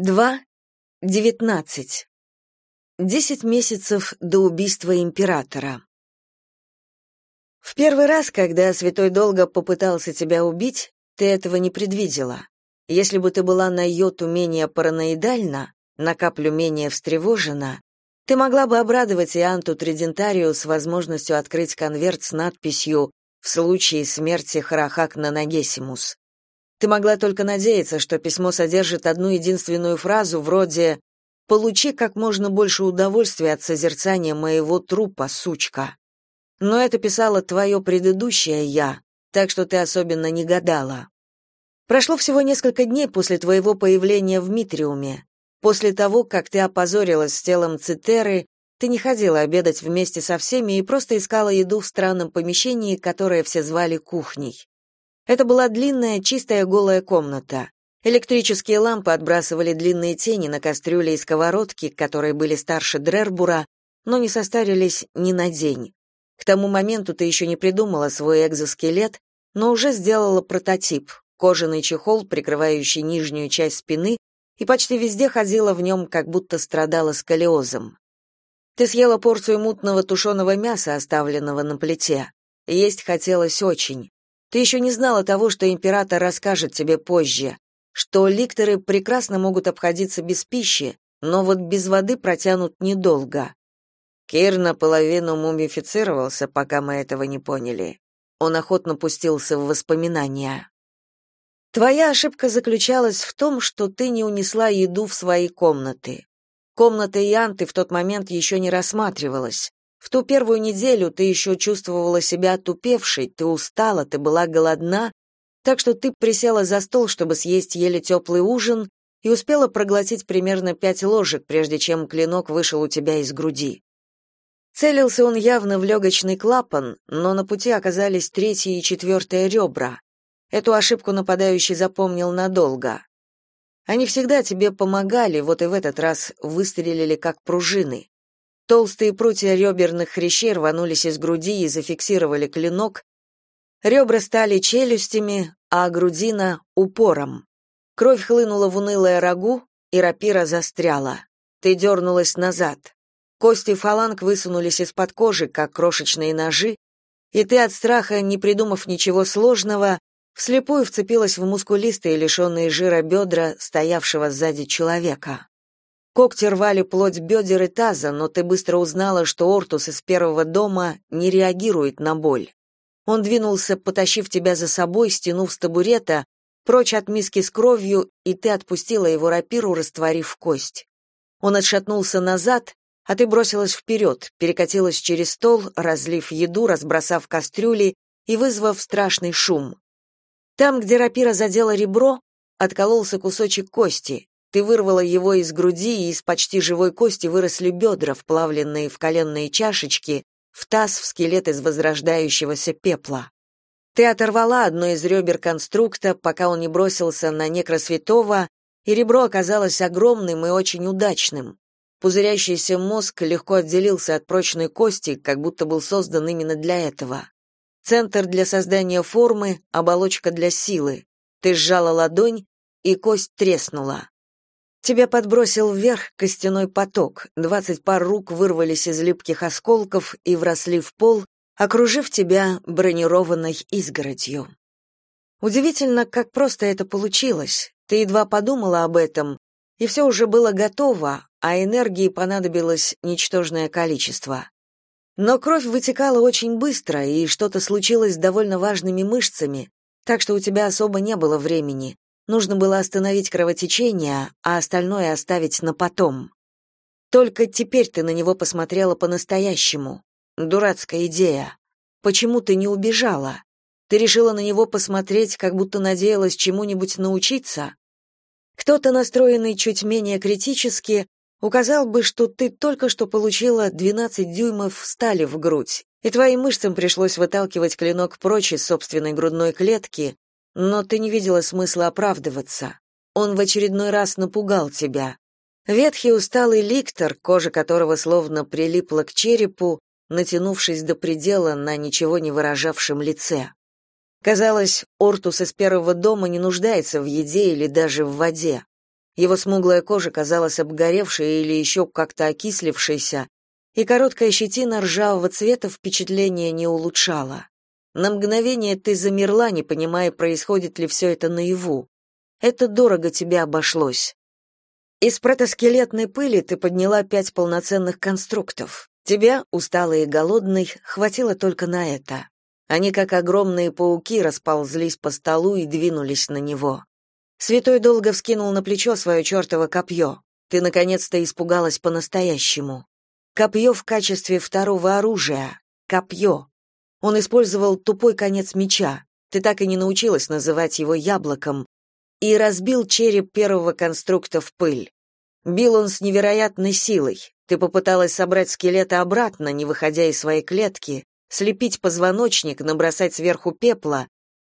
2.19. Десять месяцев до убийства императора. В первый раз, когда Святой Долго попытался тебя убить, ты этого не предвидела. Если бы ты была на йоту менее параноидальна, на каплю менее встревожена, ты могла бы обрадовать Ианту Тридентарию с возможностью открыть конверт с надписью «В случае смерти Харахак Нанагесимус». Ты могла только надеяться, что письмо содержит одну единственную фразу вроде «Получи как можно больше удовольствия от созерцания моего трупа, сучка». Но это писало твое предыдущее «я», так что ты особенно не гадала. Прошло всего несколько дней после твоего появления в Митриуме. После того, как ты опозорилась с телом Цитеры, ты не ходила обедать вместе со всеми и просто искала еду в странном помещении, которое все звали кухней. Это была длинная, чистая голая комната. Электрические лампы отбрасывали длинные тени на кастрюли и сковородки, которые были старше Дрербура, но не состарились ни на день. К тому моменту ты еще не придумала свой экзоскелет, но уже сделала прототип — кожаный чехол, прикрывающий нижнюю часть спины, и почти везде ходила в нем, как будто страдала сколиозом. Ты съела порцию мутного тушеного мяса, оставленного на плите. Есть хотелось очень. Ты еще не знала того, что император расскажет тебе позже, что ликторы прекрасно могут обходиться без пищи, но вот без воды протянут недолго. Кир наполовину мумифицировался, пока мы этого не поняли. Он охотно пустился в воспоминания. Твоя ошибка заключалась в том, что ты не унесла еду в свои комнаты. Комната Янты в тот момент еще не рассматривалась. В ту первую неделю ты еще чувствовала себя отупевшей, ты устала, ты была голодна, так что ты присела за стол, чтобы съесть еле теплый ужин, и успела проглотить примерно пять ложек, прежде чем клинок вышел у тебя из груди. Целился он явно в легочный клапан, но на пути оказались третье и четвертое ребра. Эту ошибку нападающий запомнил надолго. Они всегда тебе помогали, вот и в этот раз выстрелили как пружины. Толстые прутья реберных хрящей рванулись из груди и зафиксировали клинок. Ребра стали челюстями, а грудина — упором. Кровь хлынула в унылое рагу, и рапира застряла. Ты дернулась назад. Кости фаланг высунулись из-под кожи, как крошечные ножи, и ты от страха, не придумав ничего сложного, вслепую вцепилась в мускулистые, лишенные жира бедра, стоявшего сзади человека. Когти рвали плоть бедер и таза, но ты быстро узнала, что Ортус из первого дома не реагирует на боль. Он двинулся, потащив тебя за собой, стянув с табурета, прочь от миски с кровью, и ты отпустила его рапиру, растворив кость. Он отшатнулся назад, а ты бросилась вперед, перекатилась через стол, разлив еду, разбросав кастрюли и вызвав страшный шум. Там, где рапира задела ребро, откололся кусочек кости, ты вырвала его из груди, и из почти живой кости выросли бедра, вплавленные в коленные чашечки, в таз в скелет из возрождающегося пепла. Ты оторвала одно из ребер конструкта, пока он не бросился на некросвятого, и ребро оказалось огромным и очень удачным. Пузырящийся мозг легко отделился от прочной кости, как будто был создан именно для этого. Центр для создания формы, оболочка для силы. Ты сжала ладонь, и кость треснула. Тебя подбросил вверх костяной поток. Двадцать пар рук вырвались из липких осколков и вросли в пол, окружив тебя бронированной изгородью. Удивительно, как просто это получилось. Ты едва подумала об этом, и все уже было готово, а энергии понадобилось ничтожное количество. Но кровь вытекала очень быстро, и что-то случилось с довольно важными мышцами, так что у тебя особо не было времени. Нужно было остановить кровотечение, а остальное оставить на потом. Только теперь ты на него посмотрела по-настоящему. Дурацкая идея. Почему ты не убежала? Ты решила на него посмотреть, как будто надеялась чему-нибудь научиться? Кто-то, настроенный чуть менее критически, указал бы, что ты только что получила 12 дюймов стали в грудь, и твоим мышцам пришлось выталкивать клинок прочь из собственной грудной клетки, но ты не видела смысла оправдываться. Он в очередной раз напугал тебя. Ветхий усталый ликтор, кожа которого словно прилипла к черепу, натянувшись до предела на ничего не выражавшем лице. Казалось, Ортус из первого дома не нуждается в еде или даже в воде. Его смуглая кожа казалась обгоревшей или еще как-то окислившейся, и короткая щетина ржавого цвета впечатление не улучшала. На мгновение ты замерла, не понимая, происходит ли все это наяву. Это дорого тебе обошлось. Из протоскелетной пыли ты подняла пять полноценных конструктов. Тебя, усталый и голодный, хватило только на это. Они, как огромные пауки, расползлись по столу и двинулись на него. Святой долго вскинул на плечо свое чертово копье. Ты наконец-то испугалась по-настоящему. Копье в качестве второго оружия. Копье. Он использовал тупой конец меча. Ты так и не научилась называть его яблоком. И разбил череп первого конструкта в пыль. Бил он с невероятной силой. Ты попыталась собрать скелета обратно, не выходя из своей клетки, слепить позвоночник, набросать сверху пепла,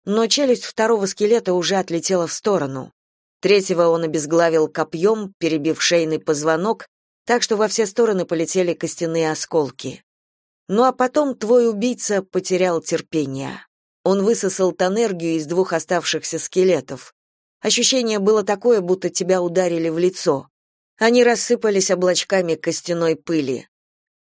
но челюсть второго скелета уже отлетела в сторону. Третьего он обезглавил копьем, перебив шейный позвонок, так что во все стороны полетели костяные осколки. Ну а потом твой убийца потерял терпение. Он высосал тонергию из двух оставшихся скелетов. Ощущение было такое, будто тебя ударили в лицо. Они рассыпались облачками костяной пыли.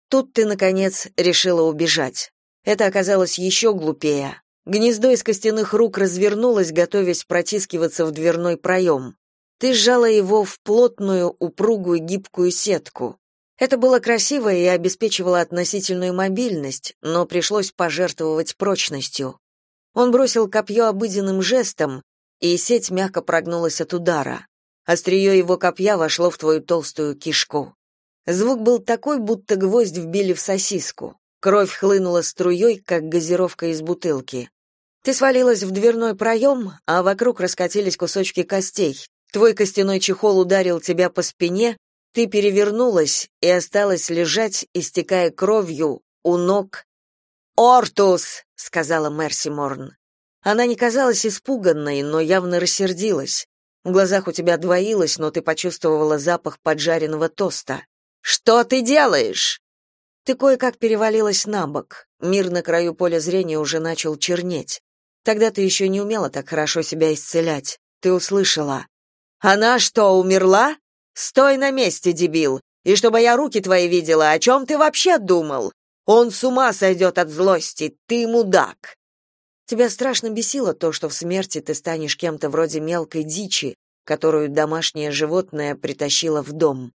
Тут ты, наконец, решила убежать. Это оказалось еще глупее. Гнездо из костяных рук развернулось, готовясь протискиваться в дверной проем. Ты сжала его в плотную, упругую, гибкую сетку. Это было красиво и обеспечивало относительную мобильность, но пришлось пожертвовать прочностью. Он бросил копье обыденным жестом, и сеть мягко прогнулась от удара. Острие его копья вошло в твою толстую кишку. Звук был такой, будто гвоздь вбили в сосиску. Кровь хлынула струей, как газировка из бутылки. Ты свалилась в дверной проем, а вокруг раскатились кусочки костей. Твой костяной чехол ударил тебя по спине, ты перевернулась и осталась лежать, истекая кровью у ног. «Ортус!» — сказала Мерси Морн. Она не казалась испуганной, но явно рассердилась. В глазах у тебя двоилось, но ты почувствовала запах поджаренного тоста. «Что ты делаешь?» Ты кое-как перевалилась на бок. Мир на краю поля зрения уже начал чернеть. Тогда ты еще не умела так хорошо себя исцелять. Ты услышала. «Она что, умерла? Стой на месте, дебил! И чтобы я руки твои видела, о чем ты вообще думал? Он с ума сойдет от злости, ты мудак!» Тебя страшно бесило то, что в смерти ты станешь кем-то вроде мелкой дичи, которую домашнее животное притащило в дом.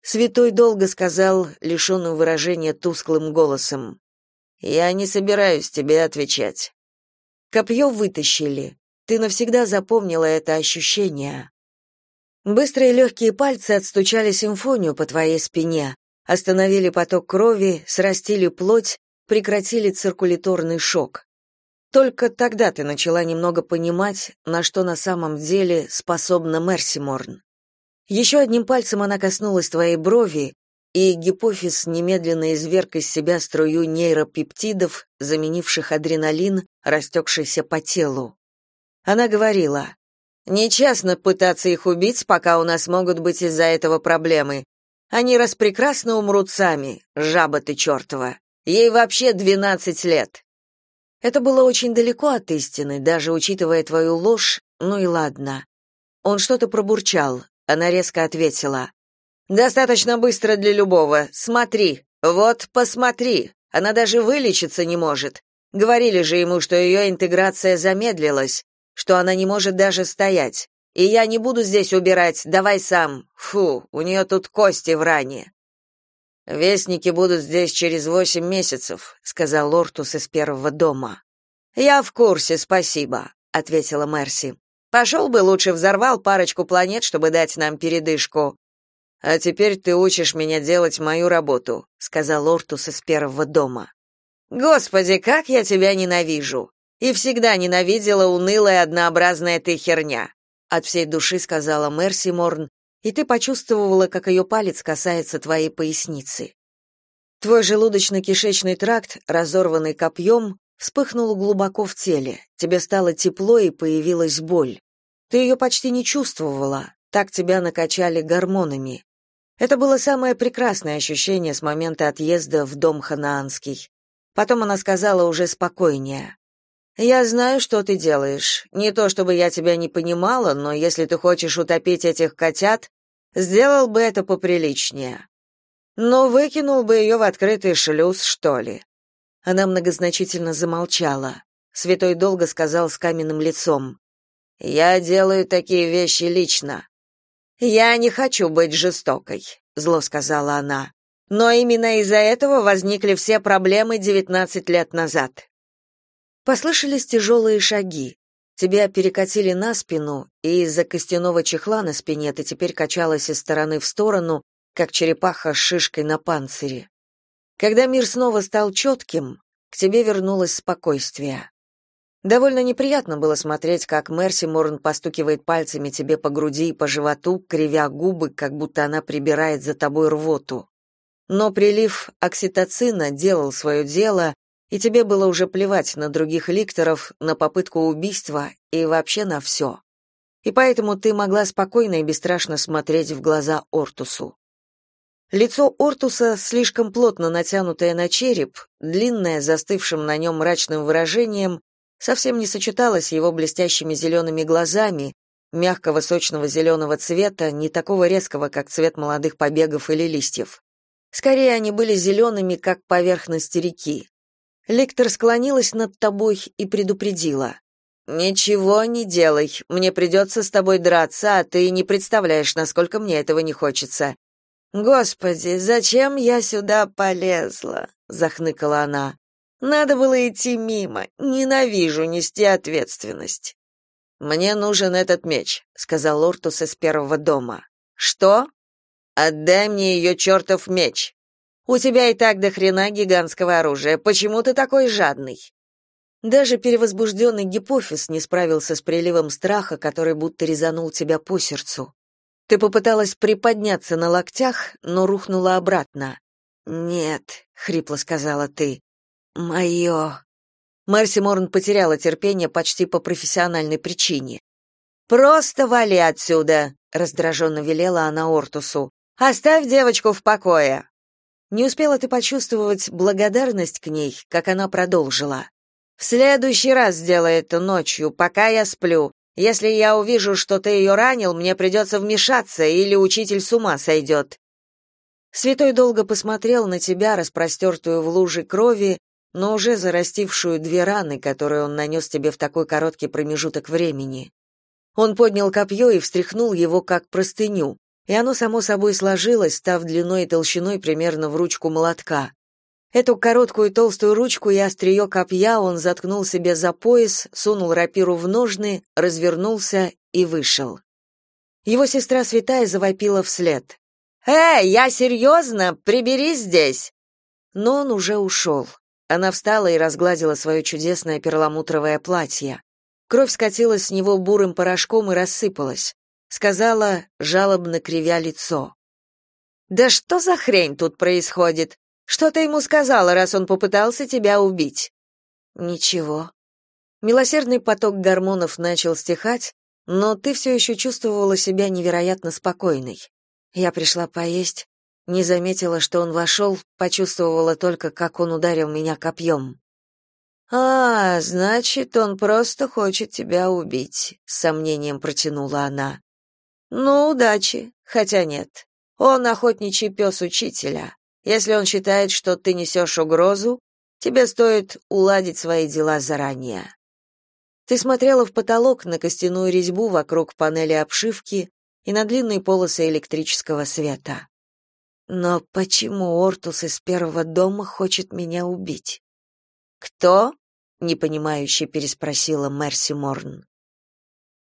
Святой долго сказал, лишенным выражения тусклым голосом, «Я не собираюсь тебе отвечать. Копье вытащили. Ты навсегда запомнила это ощущение. Быстрые легкие пальцы отстучали симфонию по твоей спине, остановили поток крови, срастили плоть, прекратили циркуляторный шок. Только тогда ты начала немного понимать, на что на самом деле способна Мерси Морн. Еще одним пальцем она коснулась твоей брови, и гипофиз немедленно изверг из себя струю нейропептидов, заменивших адреналин, растекшийся по телу. Она говорила, «Нечестно пытаться их убить, пока у нас могут быть из-за этого проблемы. Они распрекрасно умрут сами, жаба ты чертова. Ей вообще двенадцать лет». Это было очень далеко от истины, даже учитывая твою ложь, ну и ладно. Он что-то пробурчал, она резко ответила, Достаточно быстро для любого. Смотри. Вот, посмотри. Она даже вылечиться не может. Говорили же ему, что ее интеграция замедлилась, что она не может даже стоять. И я не буду здесь убирать, давай сам. Фу, у нее тут кости в ране. Вестники будут здесь через восемь месяцев, сказал Лортус из первого дома. Я в курсе, спасибо, ответила Мерси. Пошел бы лучше взорвал парочку планет, чтобы дать нам передышку. А теперь ты учишь меня делать мою работу, сказал Ортус из первого дома. Господи, как я тебя ненавижу. И всегда ненавидела унылая однообразная ты херня, от всей души сказала Мерси Морн, и ты почувствовала, как ее палец касается твоей поясницы. Твой желудочно-кишечный тракт, разорванный копьем, вспыхнул глубоко в теле. Тебе стало тепло и появилась боль. Ты ее почти не чувствовала, так тебя накачали гормонами. Это было самое прекрасное ощущение с момента отъезда в дом ханаанский. Потом она сказала уже спокойнее. Я знаю, что ты делаешь. Не то чтобы я тебя не понимала, но если ты хочешь утопить этих котят, сделал бы это поприличнее. Но выкинул бы ее в открытый шлюз, что ли. Она многозначительно замолчала. Святой долго сказал с каменным лицом: "Я делаю такие вещи лично. Я не хочу быть жестокой", зло сказала она. "Но именно из-за этого возникли все проблемы 19 лет назад. Послышались тяжелые шаги. Тебя перекатили на спину, и из-за костяного чехла на спине ты теперь качалась из стороны в сторону, как черепаха с шишкой на панцире. Когда мир снова стал четким, к тебе вернулось спокойствие. Довольно неприятно было смотреть, как Мерси Морн постукивает пальцами тебе по груди и по животу, кривя губы, как будто она прибирает за тобой рвоту. Но прилив окситоцина делал свое дело, и тебе было уже плевать на других ликторов, на попытку убийства и вообще на все. И поэтому ты могла спокойно и бесстрашно смотреть в глаза Ортусу. Лицо Ортуса, слишком плотно натянутое на череп, длинное, застывшим на нем мрачным выражением, совсем не сочеталось с его блестящими зелеными глазами, мягкого сочного зеленого цвета, не такого резкого, как цвет молодых побегов или листьев. Скорее, они были зелеными, как поверхность реки. Лектор склонилась над тобой и предупредила. «Ничего не делай, мне придется с тобой драться, а ты не представляешь, насколько мне этого не хочется». «Господи, зачем я сюда полезла?» — захныкала она. «Надо было идти мимо, ненавижу нести ответственность». «Мне нужен этот меч», — сказал Ортус из первого дома. «Что?» «Отдай мне ее чертов меч». У тебя и так до хрена гигантского оружия. Почему ты такой жадный? Даже перевозбужденный гипофиз не справился с приливом страха, который будто резанул тебя по сердцу. Ты попыталась приподняться на локтях, но рухнула обратно. «Нет», — хрипло сказала ты, — «мое». Мерси Морн потеряла терпение почти по профессиональной причине. «Просто вали отсюда», — раздраженно велела она Ортусу. «Оставь девочку в покое». Не успела ты почувствовать благодарность к ней, как она продолжила. В следующий раз сделай это ночью, пока я сплю. Если я увижу, что ты ее ранил, мне придется вмешаться, или учитель с ума сойдет». Святой долго посмотрел на тебя, распростертую в луже крови, но уже зарастившую две раны, которые он нанес тебе в такой короткий промежуток времени. Он поднял копье и встряхнул его как простыню и оно само собой сложилось, став длиной и толщиной примерно в ручку молотка. Эту короткую толстую ручку и острие копья он заткнул себе за пояс, сунул рапиру в ножны, развернулся и вышел. Его сестра Святая завопила вслед. «Эй, я серьезно? Приберись здесь!» Но он уже ушел. Она встала и разгладила свое чудесное перламутровое платье. Кровь скатилась с него бурым порошком и рассыпалась сказала, жалобно кривя лицо. Да что за хрень тут происходит? Что ты ему сказала, раз он попытался тебя убить? Ничего. Милосердный поток гормонов начал стихать, но ты все еще чувствовала себя невероятно спокойной. Я пришла поесть, не заметила, что он вошел, почувствовала только, как он ударил меня копьем. «А, значит, он просто хочет тебя убить», — с сомнением протянула она. Ну, удачи. Хотя нет. Он охотничий пес учителя. Если он считает, что ты несешь угрозу, тебе стоит уладить свои дела заранее. Ты смотрела в потолок на костяную резьбу вокруг панели обшивки и на длинные полосы электрического света. Но почему Ортус из первого дома хочет меня убить? Кто? непонимающе переспросила Мерси Морн.